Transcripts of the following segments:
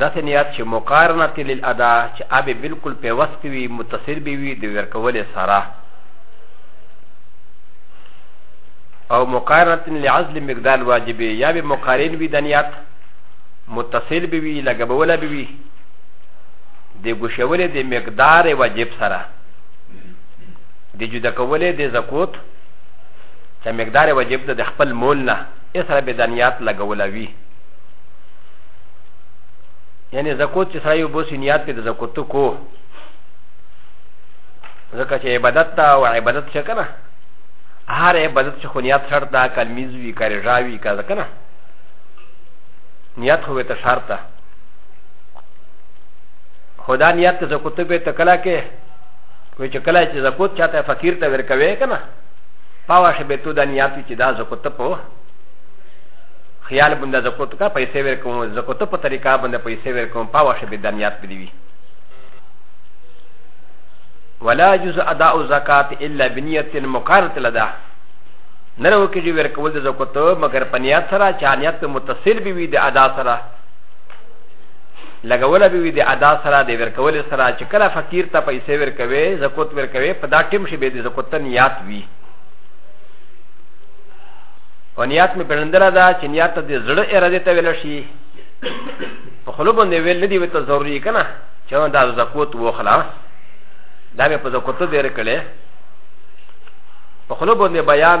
دا سه نیات چې مقارنه تل الادا چې اب بالکل په وسط وي متصل به وي د ورکول سره او مقارنه لعزل مقدار واجب یا به مقارن وي د نیات متصل به وي لګبول به وي د ګوشول د مقدار واجب سره د جدا کول د زکوت چې مقدار واجب د خپل مول نه ا سره به دنیات لګولوي یعنی زکوت چې سره یو بوسي نیات په د زکوت کو ځکه چې عبادت ته او عبادت څه کنه هر عبادت چې خو نیات شرط ده کلمیز وي کارجا وي کا ځکه نه نیت خو ته شرط ده خدا نیت ته زکوت به ته کلا کې وی چې کلا چې زکوت چاته فقیر ته ورکوي کنه پاوا شبه تو دا نیات چې دا زکوت په خیال باندې زکوت کا پیسې ورکوم زکوت په طریقه باندې پیسې ورکوم پاوا شبه دا نیات بدی وی ولا جز اداء الزکات الا بنیت مقارنه لدا نرو کې جوړ کول د زکوت مگر پنیات سره چانیات متصل بي وي د ادا سره لګوله به وي د ادا سره د ورکولې سره چې کله فقیر ته پیسې ورکوي زکوت ورکوي په دا ټیم شي به د زکوت ته نیات وي او نیات مې پرندره ده چې نیات ته د زړه اراده ته ویل شي په خلو باندې ویل نه دی وته ضروري کنه چې دا زکوت وخلا دا به په زکوت ته ورکړي په خلو باندې بیان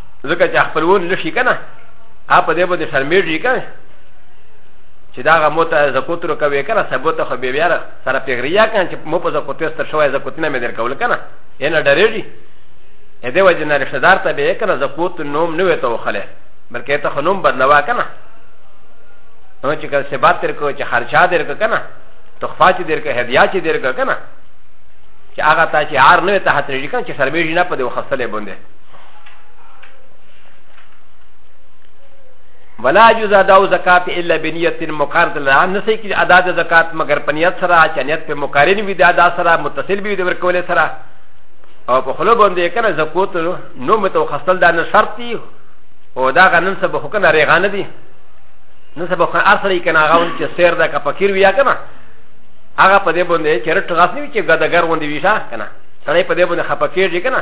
ځکه چې خپل ور نه شي کنه هغه په دې باندې شرمېږي کنه چې دا هغه مو ته زکوت ورکوي کنه سبو ته خو بیا بیا سره پیغریا کنه چې مو په زکوت ستر شوی زکوت نه مې درکول کنه یې نه ډارېږي ا د ي وجه نه رشته دار ته به کنه زکوت نوم نه وته وخله بلکې ته خنوم بدلوا کنه نو چې کله سبات تر کو چې خرچا در کو کنه تخفا چې در کو هدیا چې در کو کنه چې هغه ته چې هار نه ته هترې کنه چې سرمېږي نه په دې وخصله باندې ولا يجوز اداء زکات الا بنيه مقارنه لها نسي كي اداء زکات مگر پنيت سرا چنيت په مقارن وي دا ادا سرا متصل بي دور کول سرا او په خلو باندې کنه زکوت نو متو خستل دا نه شرط دي او دا غنن سبب خو کنه رغانه دي نن سبب خو اصلي کنه غاون چې سیر دا کا فقير ويا کنه هغه په دې باندې چې رټ غاس نه وي چې ګدګر غوندي وي شا کنه سړی په دې باندې خپکیږي کنه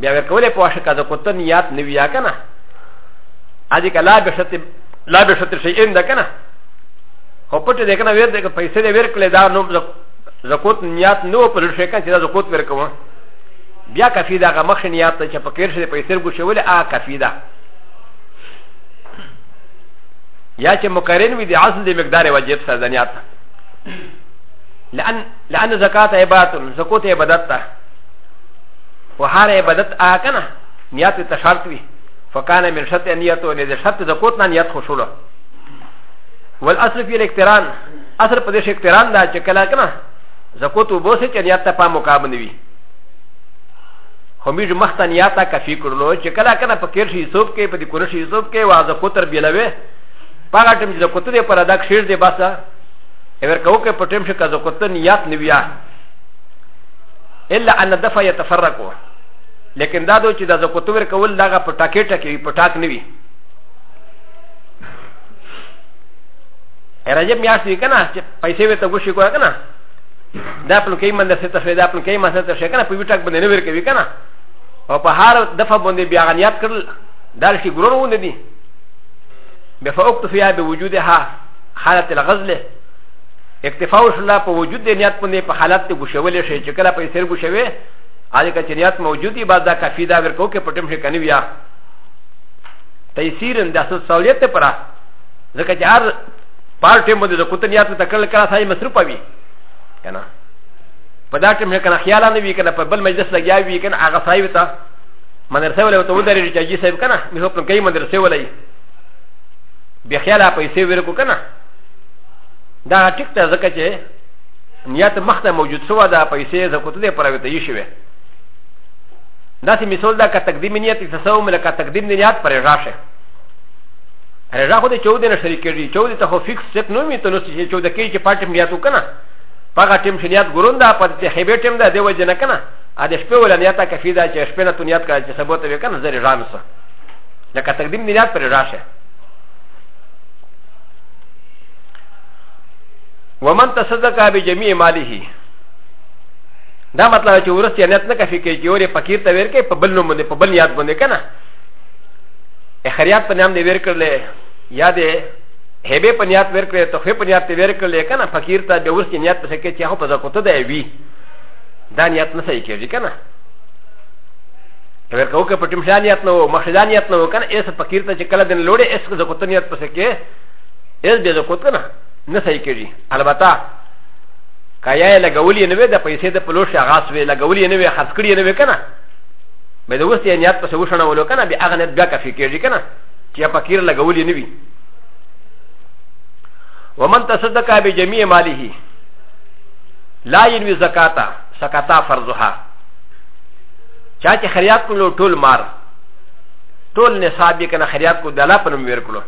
بیا ورکولې په واشه کا د کوته نیات نه ویا کنه اځي کلا به شته لا به شته شي اند کنه خو پټه دې کنه ورته پیسې دې ورکړې دا نو زکوت نیات نو پر شي کنه چې دا زکوت ورکوم بیا کافی دا غ مخ نیات ته چې په کیر شي پیسې ګوشولې آ کافی دا یا چې مقرن وي د اصل د مقدار واجب سره د نیات لأن لأن زکات عبادت زکوت عبادت ته و هر عبادت آ کنه نیت ته شرط وي فکان من شرط نیت و نه شرط د کوت نه نیت خوشوله والاصل فی الاقتران اصل په دې شي اقتران دا چې کله کنه زکوت وبو سي چې نیت ته پام مقابل وي همیش مخته نیت ته کفی کړلو چې کله کنه په کیر شي سوب کې په دې کور شي سوب کې وا زکوت تر بیلوي پاګه ټیم چې زکوت دې پر ادا کښیر دې باسه اگر کو کې پټیم شي کا زکوت نیت نیویا الا ان الدفع يتفرق لكن دا دو چې د زکوت ورکول دغه په ټاکې ټاکې وي په ټاک نه وي رجب میاشت وي که نه چې پیسې وې ته ګوشي کوه که نه دا په لکۍ منده سته شوې دا په لکۍ منده سته شوې که نه په یوه ټاک باندې نه ورکوي که نه او په هر دفعه باندې بیا غنیات کړل دا شي ګرور ونه دي بفوقت فيها بوجودها حالة الغزل اکتفا وشله په وجود د نیت باندې په حالت کې ګوشولې شي چې کله په سر ګوشوي هغه که چې نیت موجود وي بعد دا کافي دا ورکو کې پټم شي کني بیا تیسیرن د اصل سہولیت ته پره ځکه چې هر پار ټیم باندې د کوت نیت ته کړل کړه ساي مصروف وي کنه په دا ټیم کنه خیال نه وي کنه په بل مجلس لګیا وي کنه هغه ساي وته مدرسه ولا وته ودرې چې جی صاحب کنه مې خپل کوي مدرسه ولا بیا خیال په پیسې ورکو کنه دا ټیک ته ځکه چې نیت مخته موجود شو دا پیسې زکوت دې پر وته یې شوې دا چې مثال دا کا تقدیم نیت تسو مله کا تقدیم نیت پر راشه رضا خو دې 14 نه شریک کړي 14 ته خو فکس سټ نو می ته نو چې 14 کې چې پاتې نیت وکنه پاګه ټیم چې نیت ګورون دا په دې هیبه ټیم دا دی وجه نه کنه ا دې شپه ولا نیت کفی دا چې شپه نه تو نیت کړي چې سبوت وکنه زری رانسه لکه تقدیم نیت پر راشه ومن تصدق بجميع ماله دا مطلب چې ورس یې نیت نه کفي کې چې اورې فقیر ته ورکې په بل نوم باندې په بل یاد باندې کنه اخریات په نام دې ورکړل یا دې هبه په نیت ورکړل ته په نیت ورکړل کنه فقیر ته به ورس یې نیت پسې کې چې هغه په ځکو ته دی وی دا نیت نه صحیح کېږي کنه ورکو کې په ټیم شان نیت نه و مخدان نیت نه و کنه ایس فقیر ته چې کله دن لوړې ایس ځکو ته نیت پسې کې یز به زه کوت کنه نه صحیح کېږي البته که یا یې لګولې نه وي د پیسې د پلوش هغه سوې لګولې نه وي خرڅ کړې نه وي کنه به د اوس یې نیت پسې وشنولو کنه بیا هغه نیت بیا کافي کېږي کنه چې فقیر لګولې نه وي ومن تصدق بجميع ماله لا ينوي زكاتا سكاتا فرضها چاچه خريات كلو طول مار طول نصاب كنا خريات كلو دلا پنم وير كلو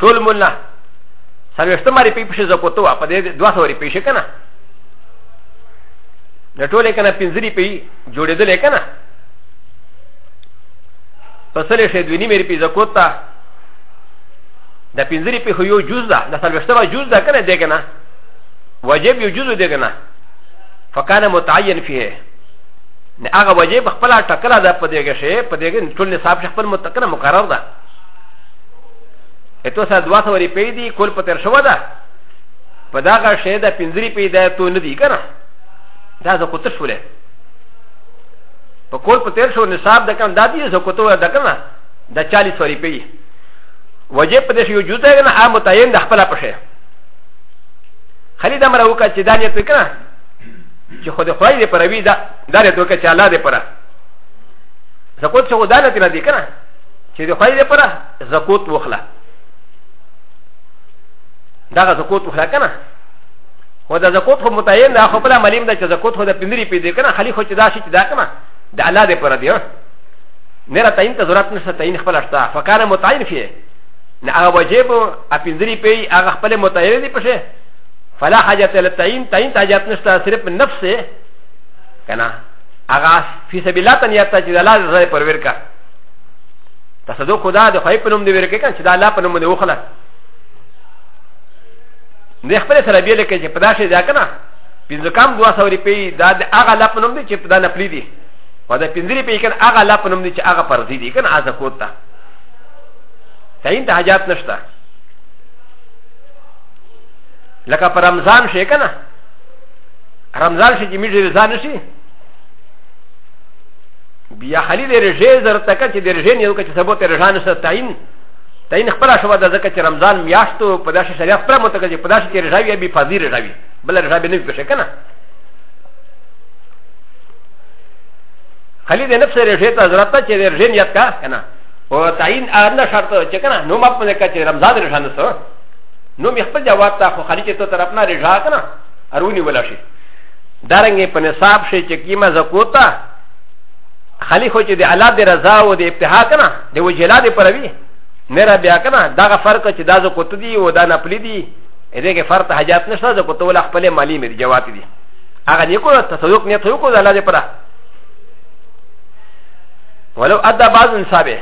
ټول مولنا سروشته ماري پی پشه زکوتو وا په دې دوه سوري پیشه کنه د ټوله کنه پنځري پی جوړېدل کنه پسلې شه دوی نیمه پی زکوتا د پنځري پی خو یو جز ده د سروشته وا جز ده کنه دې کنه واجب یو جز دې کنه فکان متعین فيه نه هغه واجب خپل ټکلا ده په دې کې شه په دې کې ټول نصاب خپل متکنه مقرر ده ا ت و س ا د و ا س و ر ي پ ي د ي كل پ ت ر ش و د ا ف د ا غ ا ش ي د ا پ ن ز ر ي پ ي د ا ت و ن د ي ك ن ا د ا ز ك و ت ش و ل ه پ كل پ ت ر ش و ن س ا ب د ك ن د ا د ي ز ك و ت و د ك ن ا د ا چ ا ل ي س و ر ي پ ي و ج پ د ش ي و ج و ت ا ك ن ا ا م ت ا ي ن د خ ب ل ا پ ش ي خلي د م ر ا و ك ا چ د ا ن ي ت ك ن ا چ خو د خ و ا ي د پ ر و ي د ا د ا ر ي ت و ك ا چ ا ل ا د پ ر ا ز ك و ت ش و د ا ن ت ن د ي ك ن ا چې د خوای دی پره زکوت وخلا دا زکوت وخلا کنه و دا زکوت خو متعین دا خو بلا ملیم دا چې زکوت خو د پندری پیدا کنه خلی خو چې دا شي چې دا کنه د الله دی پره دی نه را تعین ته ضرورت نشته تعین خپل اشتا فکان متعین فيه نه هغه واجب ا پندری پی هغه خپل متعین دی پشه فلا حاجت له تعین تعین حاجت نشته صرف نفس کنه هغه فی سبیل الله تنیا ته چې الله زړه پرور کا تصدق خدا د خی په نوم دی ورکه کړه چې دا الله په نوم دی وخلا نه خپل سره بیا لکه چې پدا شي ځکه نه پنځه کم دوا سو روپی دا د هغه الله په نوم دی چې پدا نه پلی دی و دا پنځه روپی کنه هغه الله په نوم دی چې هغه فرض دی کنه از کوت تا تعین ته حاجات نشته لکه پر رمضان شي کنه رمضان شي چې میږي رضا نشي بیا خلی د رژې ضرورت ته چې د رژې نه یو چې سبو ته رژان سره تعین تعین خپل شو د ځکه چې رمضان میاشتو په داسې شریعت پر متکه چې په داسې کې رژاوی بي فضیل رژاوی بل رژاوی نه پېښه کنه خلی د نفس رژې ته ضرورت ته چې د رژې نیت کا کنه او تعین ان شرط چې کنه نو ما په دې چې رمضان رژان سره نو مې خپل جواب ته خو خلی چې تو طرف نه رژا کنه ارونی ولا شي دارنګ په نصاب شي چې کیما زکوتا خالي خو چې د الله د رضا او د ابتها کنه د وجلا د پروي نه را بیا کنه دا فرق چې دا زو کوت دي او دا نه پلي دي دې کې فرق حاجات نشته زو کوت ول خپل مالی مې جواب دي هغه نه کو تصدق نه ته کو د الله د پره ولو ادى بعض نصابه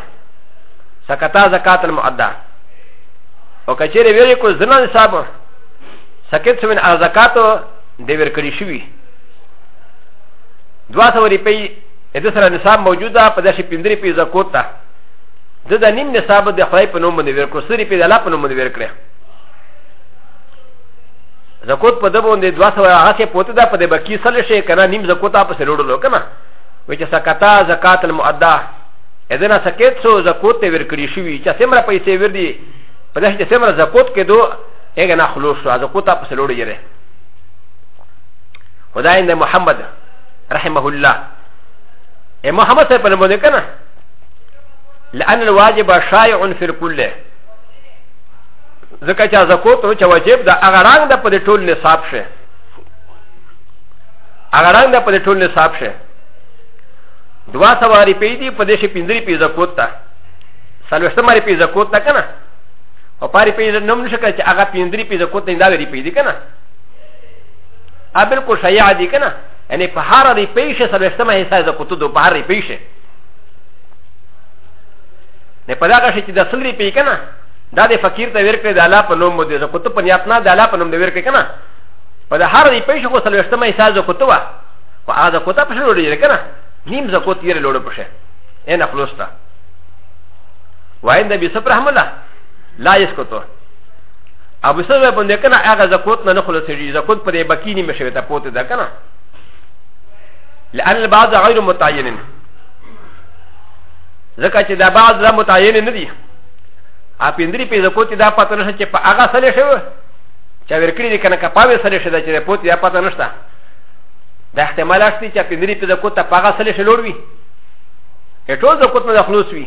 سکتا زکات المعدى او کچېره ویلې کو زنا نصاب سکت سمن زکات د ورکړی شوی دوه سوه روپۍ د ده سره نصاب موجود ده په داسې پنځه روپۍ زکوت ته د ده نیم نصاب د خدای په نوم باندې ورکړو څه روپۍ د الله په نوم باندې ورکړې زکوت په ده باندې دوه سوه هغسې پوته ده په دې بکي سل شي که نه نیم زکوت پسې لوړلو که نه وایي چې سکتا زکات المعده اذن سکت سو زکوت ته ورکړی شوی چې سمره پیسې ور دي په داسې چې سمره زکوت کې دوه هغه نه خلوص شو زکوت په سلوړ یې و دا ان محمد رحمه الله ا محمد صاحب په نومونه کنه لان الواجب شائع في الكل ځکه چې زکوت نو چې واجب دا هغه رنګ د په ټول نصاب شه هغه رنګ د په ټول نصاب شه دوا سواری پی دی په دې شي پندري پی زکوت تا سلوشته مری پی زکوت تا کنه او پاری پی نوم نشه کړ چې هغه پندري پی زکوت نه دا وری پی دی کنه ا بالکل شایع دي کنه یعنی په هر ری پیشه سلوشتمه حصہ د کوتو دو په هر ری پیشه نه په دغه شي چې د سلری پی کنه دا د فقیر ته ورکړي د الله په نوم مو دي د کوتو په نیت نه د الله په نوم دی ورکړي کنه په هر ری پیشه خو سلوشتمه حصہ د کوتو وا په هغه د کوتو په شروع لري کنه نیم زکوت یې لوړ پشه ان خلاص تا وایند به سپرحم الله لا یسکتو ابو سره په دې کنه هغه زکوت نه نه خلاصېږي زکوت په دې بکینی مشوي ته پوت ده کنه لأن البعض غير متعين ځکه چې دا بعض لا متعين نه دي ا پندري په زکوت دا پته نشته چې په هغه سره شوی چې ورکړي دي کنه کپاوې سره شته چې پوت دا پته نشته دا احتمال شته چې پندري په زکوت په هغه سره شلوړ وي ټول زکوت نه خلاص وي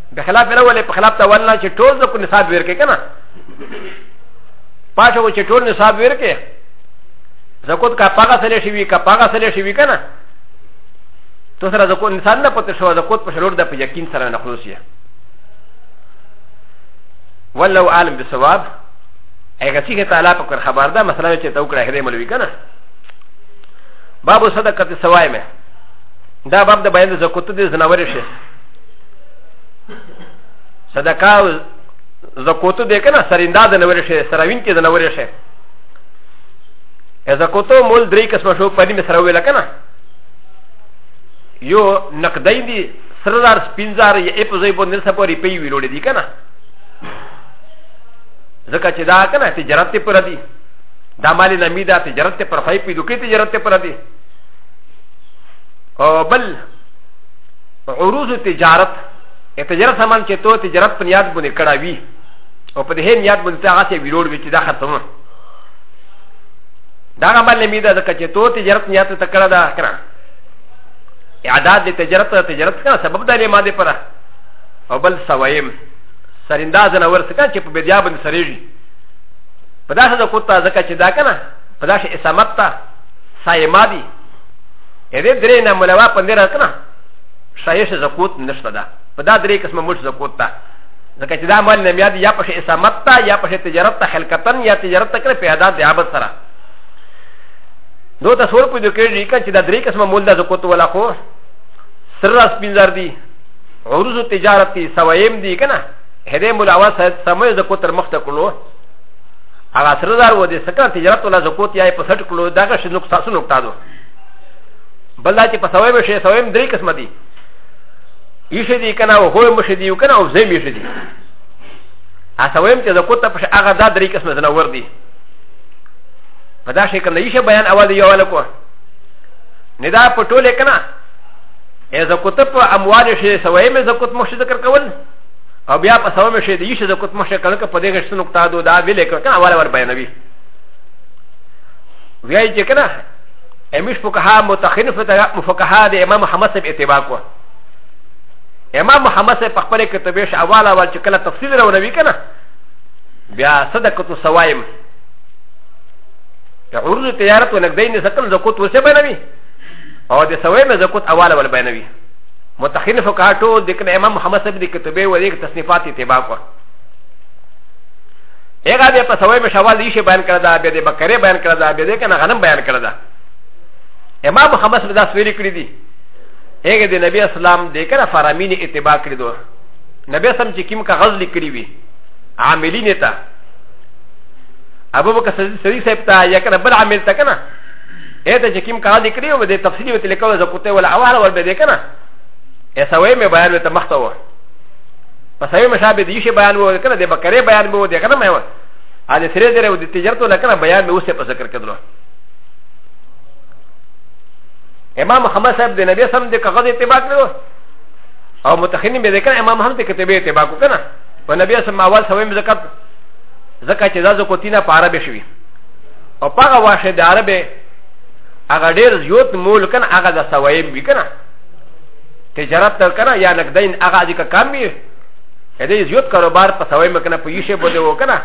به خلاف نه ولې په خلاف ته ولنه چې ټول د کو نصاب ورکې کنه پاشه و چې ټول نصاب ورکې زکوت کا پاګه سره شي وی کا پاګه سره شي وی کنه تو سره زکو انسان نه پته شو زکوت په شلور د په یقین سره نه خلاص یې ولو عالم بالثواب اګه چې تعالی په خبر ده مثلا چې تو کړه هره ملوي کنه باب صدقه سوای مه دا باب د بیان د زکوت د زناور شي صدقه زکوتو دې کنه سریندا د نور شي سراوین کې د نور شي زکوتو مول درې قسم شو په دې سره ویل کنه یو نقدای دي سردار سپینزار یې اپ زې په نرسه پورې پی ویلوړې دي کنه ځکه چې دا کنه تجارت ته پر دي دا مالي نمی دا تجارت ته پر خای پی دوکې تجارت ته پر دي او بل عروض تجارت تجارت سامان چې تو تجارت په نیاد باندې کړه وی او په دې نیاد باندې ته هغه ویلوړ وی چې دا خرڅوم دا هغه باندې میده ځکه چې تو تجارت نیاد ته کړه دا کړه اعداد د تجارت ته تجارت کړه سبب دا لې ماده پره او بل سوایم سرنداز نه ورسکه چې په بدیا باندې سریږي په داسې د کوتا ځکه چې دا کنه په داسې اسامت ته سایمادي ا دې درې نه ملوا پندې راکنه شایش زکوت نشته ده په دا درې قسمه ملک زکوت ده ځکه چې دا مال نه میاد یا په اسامت ته یا په تجارت ته خلقتن یا تجارت ته کړې په ادا د عبادت سره نو تاسو ورپو د کېږي چې دا درې قسمه مول ده زکوت ولا خو سر راس پینځار دي عروض تجارت دي سوایم دي کنه هدې ملاوا سمې زکوت تر مخته کړو هغه سره دار و دې سکه تجارت ولا زکوت یا په سټ کړو دا غش نقصان نقطه ده بل دا چې په سوی به شي سوی هم درې قسمه دي ایشه دي که نه او هو مشه دي که نه او زم ایشه دي سوی هم چې د کوته پښې هغه دا درې قسمه ځناور دي په دا شي که نه ایشه بیان اول یو اول کو نه دا په ټوله که نه ا ذ ا ك ت ب أ م و ا ل ش ي س و ا ي م ا ذ ا ك ت م ش د ك ر ك و ل أ ب ي ا ب أ س و ا م ش ي د ي ش ذ ا ك ت م ش ك ر ك ب د ي غ ش ت ن ك ت ا د و د ا ب ي ل ك ك ن أ و ل و ر ب ي ن ب ي وياي ج ك ن ا امش فقها متخنف مفقها د امام محمد صاحب اتباع کو امام محمد صاحب په خپل کتابه ش اول اول چې کله تفصیل راوړوي کنه بیا صدقه سوایم د عروض تجارت ونقدین سکل زکوت وسه بنوي او د سوایم زکوت اول اول بنوي متخنف فقها ټول د امام محمد صاحب د کتابه و د تصنیفات اتباع کو هغه بیا په سوای مشوال دی شی بیان کړه دا بیا د بکرې بیان کړه دا بیا د کنه غنم بیان کړه دا امام محمد صلی الله علیه وسلم کړی دی هغه د نبی اسلام د کنه فرامین اتباع کړی دو نبی سم چې کیم کاغذ لیکلی وی عاملین ته ابو بکر صدیق صاحب ته یا کنه بل عامل ته کنه اته چې کیم کاغذ لیکلی و د تفصیلی وت لیکو زکوته ولا اواله ور به کنه اسوای مې بیان ته مخته و په سوي مشابه دي شي بيان وو کنه د بکرې بيان وو د غنم هوا ا د سرې درې د تجارت ولا کنه بيان به اوسه په ذکر کړو امام محمد صاحب د نبی سم د کغه د اتباع کړو او متخنین به ذکر امام هم د کتابه اتباع کو کنه په نبی سم اول سوي زکات زکات چې زازو کوتینا په عربي شوی او پاغه واشه د عربه هغه ډیر زیوت مول کنه هغه د سوي وی کنه تجارت تر کنه یا نقدین هغه اجی کا کم وی ا دې زیات کاروبار په سوي مکنه په یشه باندې وکنه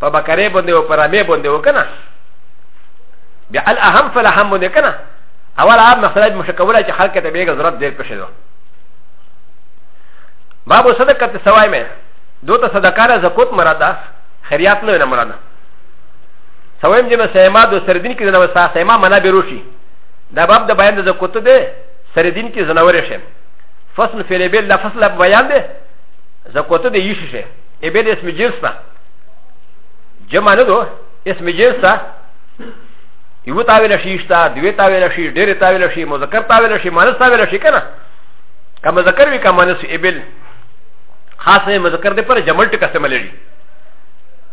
په بکرې باندې او په رمې باندې وکنه بیا الاهم فلهم باندې کنه اول عام مسله مشکوله چې خلک ته بیګه ضرورت ډیر پښې دو باب صدقه ته سوای مې دوته صدقه را زکوت مراده خیرات نه مراده سویم جنو سیما دو سردین کې نو سا سیما منا بیروشي دا باب د بیان د زکوت ده سره دین کې زناورې شي فصل فعل ابل لا فصل اب بیان دی زکوته دی یشي شي ابل اسم جنس ده جمع نه دو اسم جنس ده یو تاویل شي شتا دوی تاویل شي ډېر تاویل شي مذکر تاویل شي مؤنث تاویل شي کنه که مذکر وي که مؤنث ابل خاص نه مذکر دی پر جمل ټکه سم لري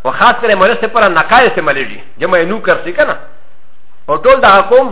و خاص کر مؤنث دی پر نقای سم لري جمع نو کرسي کنه او ټول دا حکم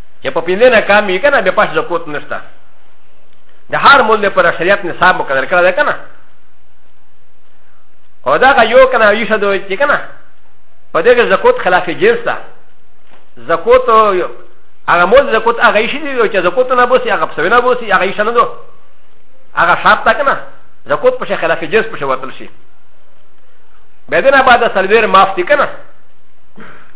یا په پینځه نه کام یې کنه به پښ زکوت نشته د هر مول پر شریعت نصاب مقرر کړل ده کنه او دا که یو کنه یو شدو چې کنه په دغه زکوت خلاف جنس ده زکوت هغه مول زکوت هغه شي دی چې زکوت نه بوسي هغه پسوي نه بوسي هغه شنه دو هغه شرط ده کنه زکوت په خلاف جنس په شوتل شي بدنه بعد سلویر معاف دي کنه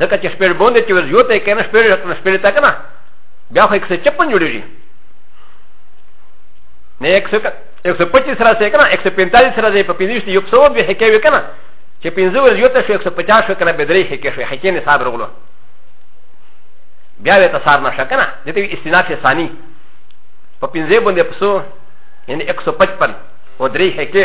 ځکه چې شپېړ باندې چې ورځو ته کنه شپېړ کنه شپېړ تا کنه بیا خو 156 جوړیږي نه 125 سره سره کنه 145 سره دې په پینځه یو څو به هکې وې کنه چې پینځه ورځو ته شو 150 شو کنه بدرې هکې شو هکې نه صاحب رغلو بیا وې ته صاحب نشه کنه دې ته استناف ثانی په پینځه باندې پسو یعنی 155 او درې هکې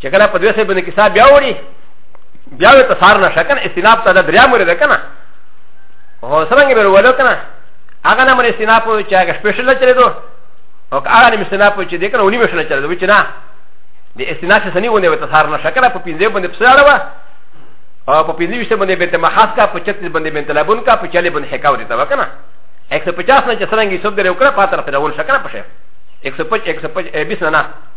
چې کله په دوی سره باندې کیسه بیا وړي بیا وي تصار نه شکن استناب ته د دریا مورې ده که نه هو څرنګه به ولو که نه هغه نه مونږ استناب وو چې هغه سپېشل چلې دو او هغه نه استناب وو چې دې کنه ونی مشنه چلې دو چې نه د استناب څه نه ونه وته سار نه شکره په پینځه باندې پسې اړه وا او په پینځه وشته باندې به ته مخاص کا په چت باندې به تلابون کا په چلې باندې حکاو دي تا وکنه 150 نه چې څنګه یې سب درې وکړه پاتره ته ول شکره پشه 150 150 نه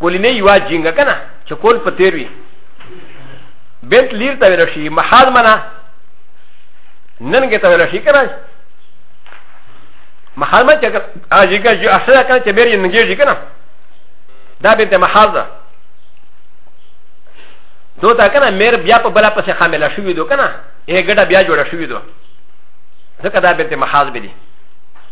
کولینه یوا جینګه کنه چې کول په تیر وي بنت لیر ته ویل شي محال منا نن کې ته ویل شي کنه محال ما چې اجیګه چې اصله کنه چې بیر یې نګیږي کنه دا بنت محال ده دو تا کنه میر بیا په بلا پسې خامله شوې دو کنه یې ګډه بیا جوړه شوې دو ځکه دا بنت محال به دي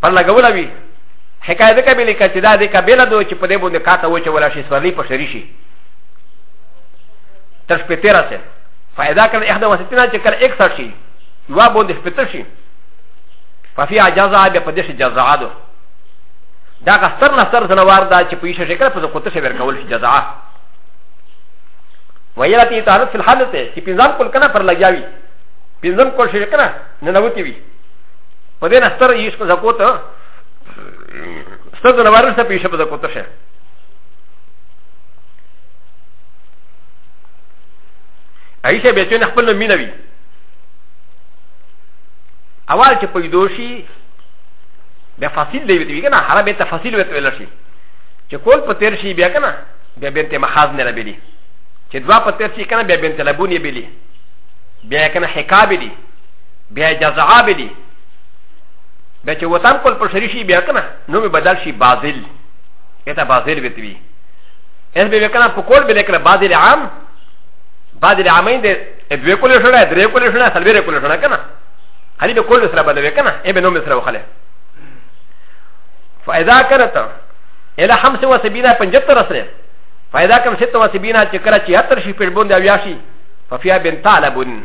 پر لګولا وی حکایت د کبیله کې چې دا د کبیله دوی چې په دې باندې کاته و چې ولا شي سورلی په شری شي تر شپې تیرا سه فائدہ کړ احد وسیتنا چې کړ 61 شي یو باندې شپې شي ففي اجازه به په دې شي جزاء ده دا که ستر نه ستر زنوار دا چې په یشه شي کړ په کوته شي ورکول شي جزاء ویلا تی تعرف فی الحالت چې پنځم کول کنه پر لګیاوی پنځم کول شي کنه نه نوتی وی په دې نستر یې شپه زکو ته ستاسو نوارو څه پیښه په زکو ته شه ایشه به چې خپل مینوي اول چې په دوشي بیا فصیل دی وی کنه هر به تفصیل وته ویل شي چې کول په تیر شي بیا کنه بیا بنت مخاز نه لبلی چې دوا په تیر شي کنه بیا بنت لبونی بلی بیا کنه حکاب دی بیا جزعا به دي بیا چې وطن کول پر شری شي بیا کنه نو به بدل شي بازل اته بازل به تبي اس به کنه په کول به لیکل بازل عام بازل عامین دې دوی کول شنه درې کول شنه سلویر کول شنه کنه هلی به کول سره بدل کنه ای به نو مې سره وخله فاذا كانت الى 75 75 رسله فاذا كانت 76 چې کړه چې هتر شي په بوند اویا شي ففيها بنت علبن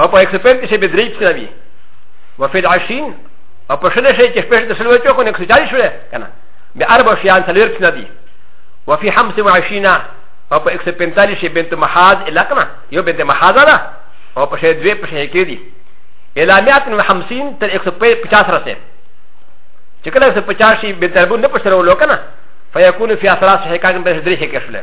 او په اکسپرت کې چې به درې پسنه وي وفي العشرين او په شل شي چې شپږ د سلوه چوکو نه کسجاري شوه کنه به اربع شيان څلور پسنه دي وفي خمس وعشرين او په اکسپنتالي شي بنت محاز الا کنه یو بنت محاز ده او په شي دوی په شي کې دي الا 150 تر 150 رسه چې کله 150 شي به تربو نه پښره ولو کنه فيكون في اثرات شي کاګن به درې شي کې شوه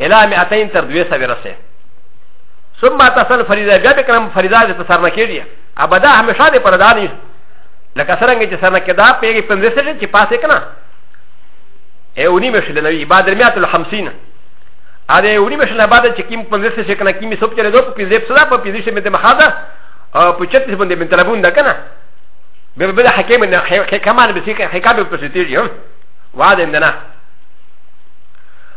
الى مئتين تر دوي سوي رسي ثم تصل فريضه بيا بكرم فريضه دي تسرنا كيدي ابدا هميشه دي پرداني لکه سرنګ چې سرنا کدا پیږي پنځه سره چې پاسه کنا اي اوني مشل نبي بعد المئات الخمسين ا دې اوني مشل بعد چې کیم پنځه سره کنا کیمي سوب چره دو په پنځه سره په پنځه سره مې ته مخاده او په چت باندې من طلبون ده کنه به به حکیم نه حکمان به سي حکام به پسې تیږي وعده نه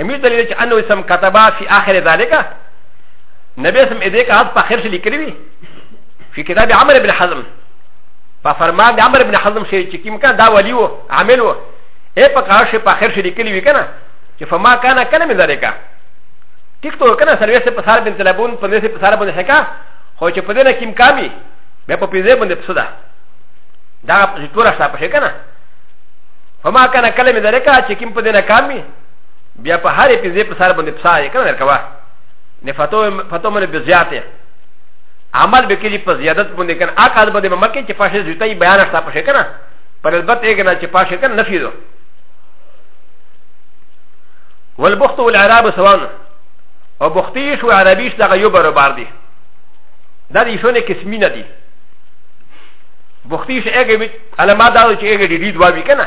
امیر دلیل چې انو اسم کتبا فی آخر ذالک نبی اسم ادې کا حد په اخر شي لیکلی وی فی کتاب عمر ابن حزم په فرمان د عمر ابن حزم شي چې کیم کا دا ولی وو عامل وو اے په کار شي په اخر شي لیکلی وی کنه چې فما کان کنه من ذالک ټیک تو کنه سرویس په سار بن طلبون په دې په سار باندې حکا خو چې په دې نه کیم کامی بیا په پیزه باندې پسدا دا ټول شته په شي کنه فما كان كلمه ذلك اشكيم بدنا كامي بیا په هرې پېزې په سر باندې پسا یې کنه درکوه نه فتو مې به زیاتې عمل به کېږي په زیادت باندې کنه اکاد باندې به مکه چې پاشه زیته یې بیان شته پښې کنه پر البته یې کنه چې پاشه کنه نفي دو والبخت والعراب سوان او بختیش و عربیش دغه یو برابر دي دا دې شونه قسمینه دي بختیش هغه علامه دا چې هغه ډېری دوه وی کنه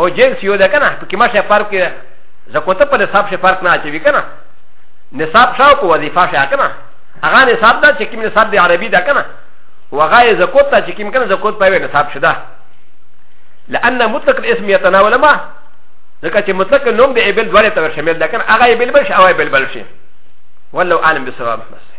هو جنس یو ده کنه په کما شي فرق کې زکوته په نصاب شي فرق نه اچوي کنه نصاب شاو په وظیفه شي کنه هغه نصاب ده چې کوم نصاب دی عربي ده کنه وغايه زکوت ته چې کوم کنه زکوت په نصاب شي ده لان مطلق الاسم يتناول ما ځکه چې مطلق نوم د ایبل دوړې ته شامل ده کنه هغه ایبل بل شي او ایبل بل شي والله عالم بالصواب بس